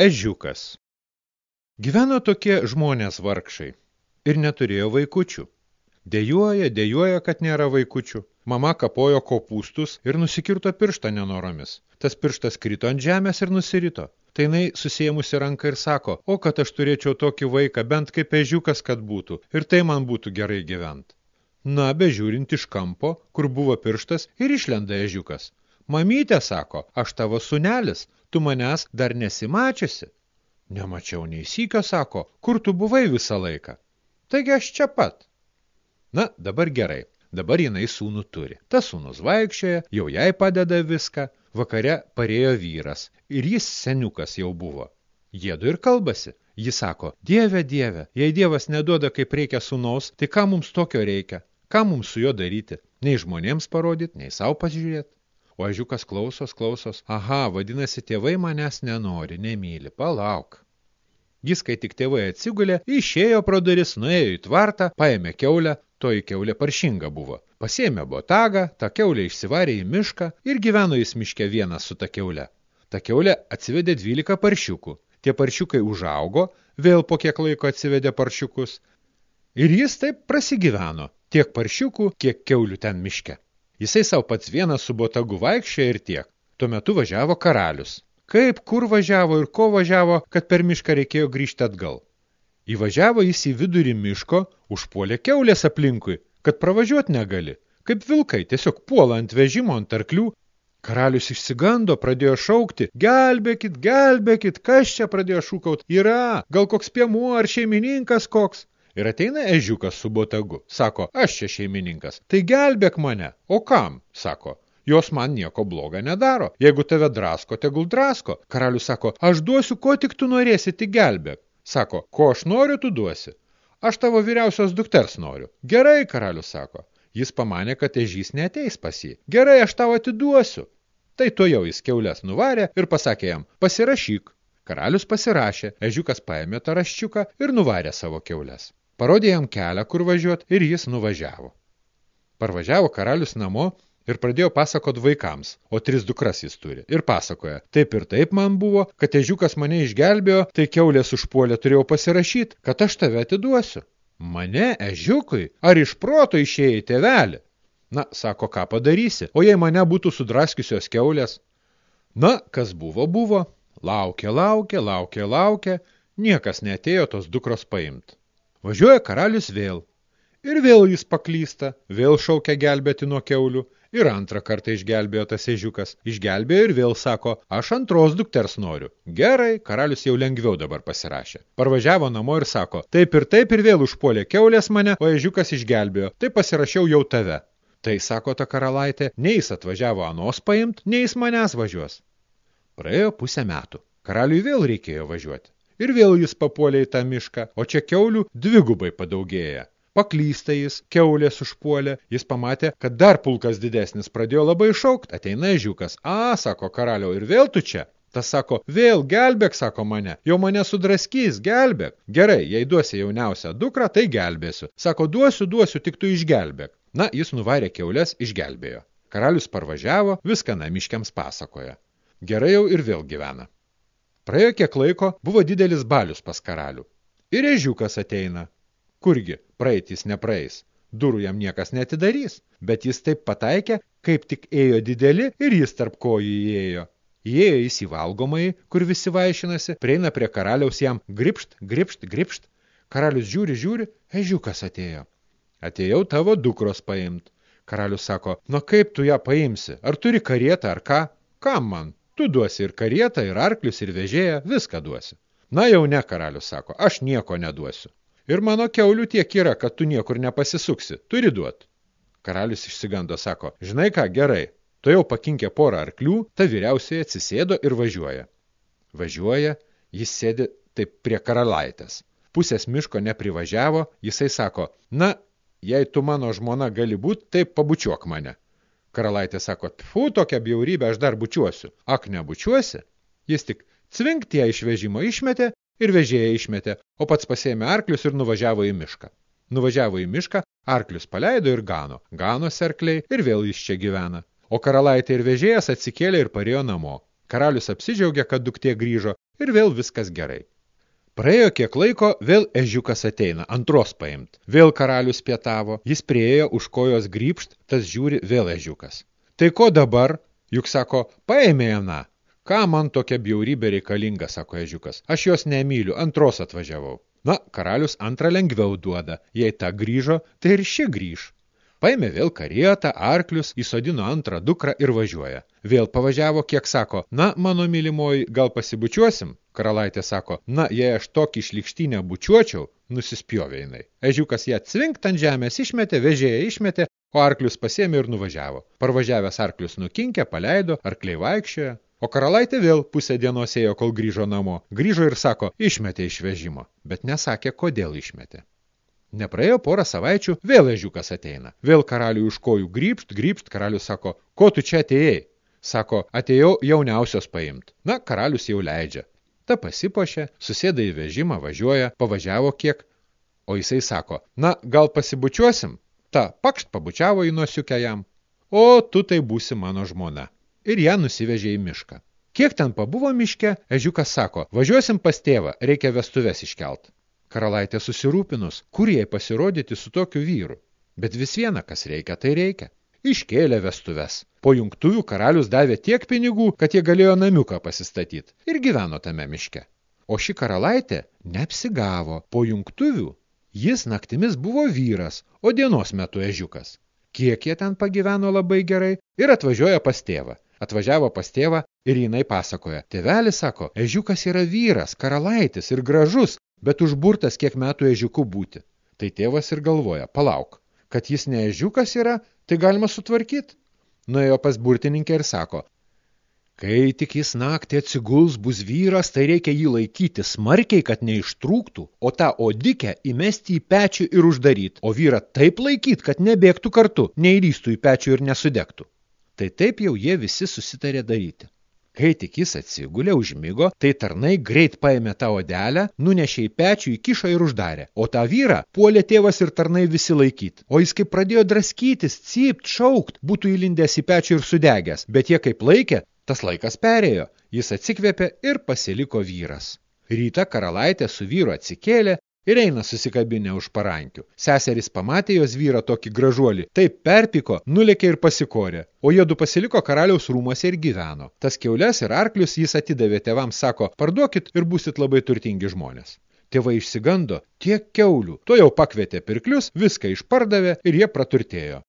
Ežiukas. Gyveno tokie žmonės vargšai ir neturėjo vaikučių. Dejuoja, dejuoja, kad nėra vaikučių. Mama kapojo kopūstus ir nusikirto pirštą nenoromis. Tas pirštas krito ant žemės ir nusirito. Tai jinai susėmusi ranką ir sako, o kad aš turėčiau tokį vaiką, bent kaip ežiukas, kad būtų, ir tai man būtų gerai gyvent. Na, bežiūrint iš kampo, kur buvo pirštas, ir išlenda ežiukas. Mamytė sako, aš tavo sunelis, tu manęs dar nesimačiusi. Nemačiau nei sykio, sako, kur tu buvai visą laiką. Taigi aš čia pat. Na, dabar gerai, dabar jinai sūnų turi. Tas sūnus vaikščioja, jau jai padeda viską, vakare parėjo vyras ir jis seniukas jau buvo. Jėdu ir kalbasi. Ji sako, dieve, dieve, jei dievas neduoda kaip reikia sūnaus, tai ką mums tokio reikia? Ką mums su juo daryti? Nei žmonėms parodyti, nei savo pasižiūrėti. O ežiukas klausos, klausos. Aha, vadinasi, tėvai manęs nenori, nemyli, palauk. Jis, kai tik tėvai atsigulė, išėjo pro duris, nuėjo į tvartą, paėmė keulę, toji keulė paršinga buvo. Pasėmė botagą, tą keulę išsivarė į mišką ir gyveno jis miške vienas su ta keulė. Ta keulė atsivedė 12 paršiukų. Tie paršiukai užaugo, vėl po kiek laiko atsivedė paršiukus. Ir jis taip prasigyveno, tiek paršiukų, kiek keulių ten miške. Jisai savo pats vienas su botagu vaikščia ir tiek. Tuo metu važiavo karalius. Kaip, kur važiavo ir ko važiavo, kad per mišką reikėjo grįžti atgal. Įvažiavo jis į vidurį miško, užpuolė keulės aplinkui, kad pravažiuoti negali. Kaip vilkai, tiesiog puola ant vežimo, ant arklių. Karalius išsigando, pradėjo šaukti, gelbėkit, gelbėkit, kas čia pradėjo šūkaut, yra, gal koks piemuo ar šeimininkas koks. Ir ateina ežiukas su botagu. Sako, aš čia šeimininkas. Tai gelbėk mane. O kam? Sako. Jos man nieko bloga nedaro. Jeigu tave drasko, tegul drasko. Karalius sako, aš duosiu, ko tik tu norėsi, tik gelbėk. Sako, ko aš noriu, tu duosi. Aš tavo vyriausios dukters noriu. Gerai, karalius sako. Jis pamanė, kad ežys neteis pas jį. Gerai, aš tau atiduosiu. Tai to jau jis keulės nuvarė ir pasakė jam, pasirašyk. Karalius pasirašė, ežiukas paėmė tą raščiuką ir nuvarė savo keulės. Parodė jam kelią, kur važiuot, ir jis nuvažiavo. Parvažiavo karalius namo ir pradėjo pasakot vaikams, o tris dukras jis turi. Ir pasakoja, taip ir taip man buvo, kad ežiukas mane išgelbėjo, tai keulės užpuolė turėjau pasirašyti, kad aš tave atiduosiu. Mane, ežiukui, ar iš proto išėjai tėvelį? Na, sako, ką padarysi, o jei mane būtų sudraskiusios keulės? Na, kas buvo, buvo. Laukė, laukė, laukė, laukė, niekas netėjo tos dukros paimt. Važiuoja karalius vėl. Ir vėl jis paklysta, vėl šaukia gelbėti nuo keulių. Ir antrą kartą išgelbėjo tas ežiukas. Išgelbėjo ir vėl sako, aš antros dukters noriu. Gerai, karalius jau lengviau dabar pasirašė. Parvažiavo namo ir sako, taip ir taip ir vėl užpuolė keulės mane, o ežiukas išgelbėjo. Tai pasirašiau jau tave. Tai, sako ta karalaitė, nei jis atvažiavo anos paimt, nei jis manęs važiuos. Praėjo pusę metų. Karaliui vėl reikėjo važiuoti. Ir vėl jis papuolė į tą mišką, o čia keulių dvigubai padaugėja. Paklysta jis, keulės užpuolė, jis pamatė, kad dar pulkas didesnis pradėjo labai šaukt, ateina ežiukas. A, sako karaliau, ir vėl tu čia? Tas sako, vėl gelbėk, sako mane, jau mane sudraskys, gelbėk. Gerai, jei duosi jauniausią dukrą, tai gelbėsiu. Sako, duosiu, duosiu, tik tu išgelbėk. Na, jis nuvarė keulės, išgelbėjo. Karalius parvažiavo, viską namiškiams pasakoja. Gerai jau ir vėl gyvena. Praėjo kiek laiko, buvo didelis balius pas karalių. Ir ežiukas ateina. Kurgi, praeitis nepraeis. Durų jam niekas netidarys, bet jis taip pataikė, kaip tik ėjo dideli ir jis tarp kojų įėjo. Įėjo jis į valgomąjį, kur visi vaišinasi, prieina prie karaliaus jam gripšt, gripšt, gripšt. Karalius žiūri, žiūri, ežiukas atėjo. Atėjau tavo dukros paimt. Karalius sako, nu kaip tu ją paimsi, ar turi karietą ar ką? Kam man? Tu duosi ir karietą, ir arklius, ir vežėją, viską duosi. Na jau ne, karalius sako, aš nieko neduosiu. Ir mano keulių tiek yra, kad tu niekur nepasisuksi, turi duot. Karalius išsigando, sako, žinai ką, gerai, tu jau pakinkė porą arklių, ta vyriausiai atsisėdo ir važiuoja. Važiuoja, jis sėdi taip prie karalaitės. Pusės miško neprivažiavo, jisai sako, na, jei tu mano žmona gali būt, tai pabučiuok mane. Karalaitė sako, tfu, tokią bjaurybę aš dar bučiuosiu. Ak, nebučiuosi? Jis tik cvinkt ją iš vežimo išmetė ir vežėją išmetė, o pats pasėmė arklius ir nuvažiavo į mišką. Nuvažiavo į mišką, arklius paleido ir gano. Gano serkliai ir vėl jis čia gyvena. O karalaitė ir vežėjas atsikėlė ir parėjo namo. Karalius apsidžiaugė, kad duktė grįžo Ir vėl viskas gerai. Praėjo kiek laiko, vėl ežiukas ateina, antros paimt. Vėl karalius pietavo, jis priejo už kojos grįpšt, tas žiūri vėl ežiukas. Tai ko dabar? Juk sako, paėmė aną. Ką man tokia bjaurybė reikalinga, sako ežiukas. Aš jos nemyliu, antros atvažiavau. Na, karalius antrą lengviau duoda. Jei ta grįžo, tai ir ši grįž. Paėmė vėl karietą, arklius, įsodino antrą dukrą ir važiuoja. Vėl pavažiavo, kiek sako, na, mano mylimoji, gal pasibučiuosim? Karalaitė sako, na, jei aš tokį šlikštynę bučiuočiau, nusispjovė jinai. Ežiukas ją cvinkt ant žemės išmetė, vežėją išmetė, o arklius pasėmė ir nuvažiavo. Parvažiavęs arklius nukinkė, paleido, arkliai vaikščiojo. O karalaitė vėl pusę dienos ėjo, kol grįžo namo. Grįžo ir sako, išmetė iš vežimo, bet nesakė, kodėl išmetė. Nepraėjo porą savaičių, vėl ežiukas ateina. Vėl karaliui už kojų grįpšt, grįpšt, karalius sako, ko tu čia atėjai? Sako, atėjau jauniausios paimt. Na, karalius jau leidžia. Ta pasipošė, susėda į vežimą, važiuoja, pavažiavo kiek. O jisai sako, na, gal pasibučiuosim? Ta pakšt pabučiavo į nosiukę jam. O, tu tai būsi mano žmona. Ir ją nusivežė į mišką. Kiek ten pabuvo miške, ežiukas sako, važiuosim pas tėvą, reikia vestuves iškelt. Karalaitė susirūpinus, kur jai pasirodyti su tokiu vyru. Bet vis viena, kas reikia, tai reikia. Iškėlė vestuves. Po jungtuvių karalius davė tiek pinigų, kad jie galėjo namiuką pasistatyti ir gyveno tame miške. O ši karalaitė neapsigavo. Po jungtuvių jis naktimis buvo vyras, o dienos metu ežiukas. Kiek jie ten pagyveno labai gerai ir atvažiuoja pas tėvą. Atvažiavo pas tėvą ir jinai pasakoja. Tėvelis sako, ežiukas yra vyras, karalaitis ir gražus, bet užburtas kiek metų ežiuku būti. Tai tėvas ir galvoja, palauk, kad jis ne ežiukas yra, tai galima sutvarkyti. Nuėjo pas burtininkę ir sako, kai tik jis naktį atsiguls bus vyras, tai reikia jį laikyti smarkiai, kad neištrūktų, o tą odikę įmesti į pečių ir uždaryti, o vyrą taip laikyti, kad nebėgtų kartu, neįlystų į pečių ir nesudegtų. Tai taip jau jie visi susitarė daryti. Kai tik jis atsigulė, užmigo, tai tarnai greit paėmė tą odelę, nunešė į pečių, įkišo ir uždarė. O tą vyrą puolė tėvas ir tarnai visi laikyt. O jis kaip pradėjo draskytis, cypt, šaukt, būtų įlindęs į pečių ir sudegęs. Bet jie kaip laikė, tas laikas perėjo. Jis atsikvėpė ir pasiliko vyras. Ryta karalaitė su vyru atsikėlė ir eina susikabinę už parankių. Seserys pamatė jos vyrą tokį gražuolį, taip perpiko, nulėkė ir pasikorė, o jie du pasiliko karaliaus rūmose ir gyveno. Tas keules ir arklius jis atidavė tėvams, sako, parduokit ir būsit labai turtingi žmonės. Tėvai išsigando tiek keulių, to jau pakvietė pirklius, viską išpardavė ir jie praturtėjo.